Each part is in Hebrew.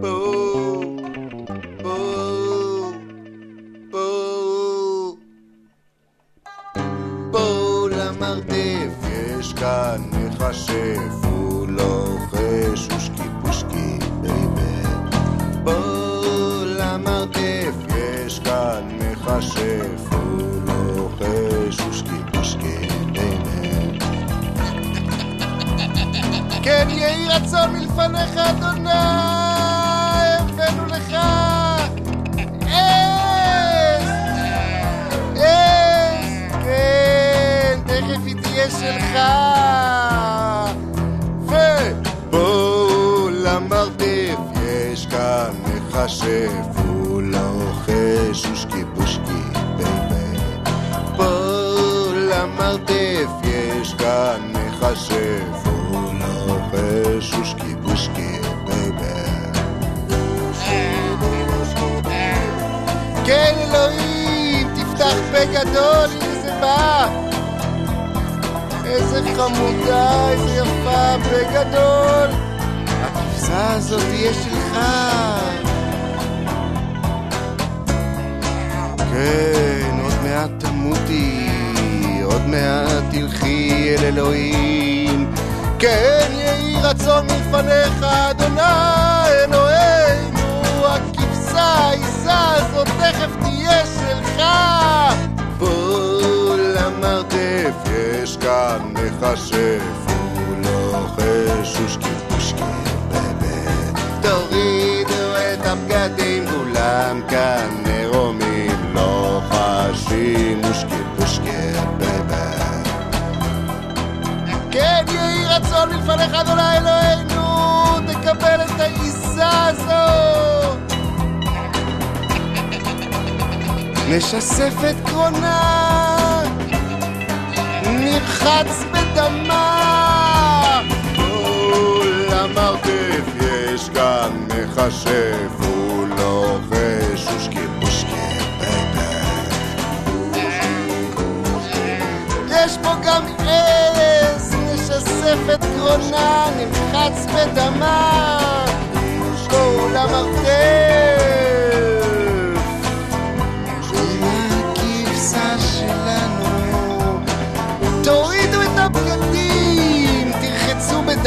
בואו, בואו, בואו. בואו למרתף, יש כאן מכשף, הוא לוחש אושקי פושקי baby. בואו למרתף, יש כאן מכשף, הוא לוחש אושקי פושקי baby. כן יהי רצון מלפניך, אדוני, שלך! ובואו למרתף, יש כאן מכשף, הוא לוחש אושקי פושקי baby. בואו למרתף, יש כאן מכשף, הוא לוחש אושקי פושקי baby. כן אלוהים, תפתח פה חמודה, איזה יפה, פה גדול! הכבשה הזאת תהיה שלך! כן, עוד מעט תמותי, עוד מעט תלכי אל אלוהים. כן, יהי רצון מלפניך, אדוני אלוהינו, הכבשה, העיזה הזאת תכף מכשף, הוא לוחש אושקי פושקי בבה. תורידו את הבגדים, כולם כאן עירומים, לוחשים אושקי פושקי בבה. כן יהי רצון מלפניך אדוני אלוהינו, תקבל את העיזה הזאת. נשסף את קרונה, נרחץ בדמה. מול המרתף יש כאן מכשף, הוא לוחש אושקי פושקי יש פה גם עז, נשסף את קרונה, נמחץ בדמה. בואו למרתף.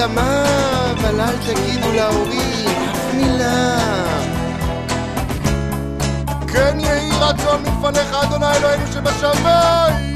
בדמה, אבל אל תגידו להורים אף מילה. כן יהי רצון מלפניך, אדוני אלוהינו שבשמיים,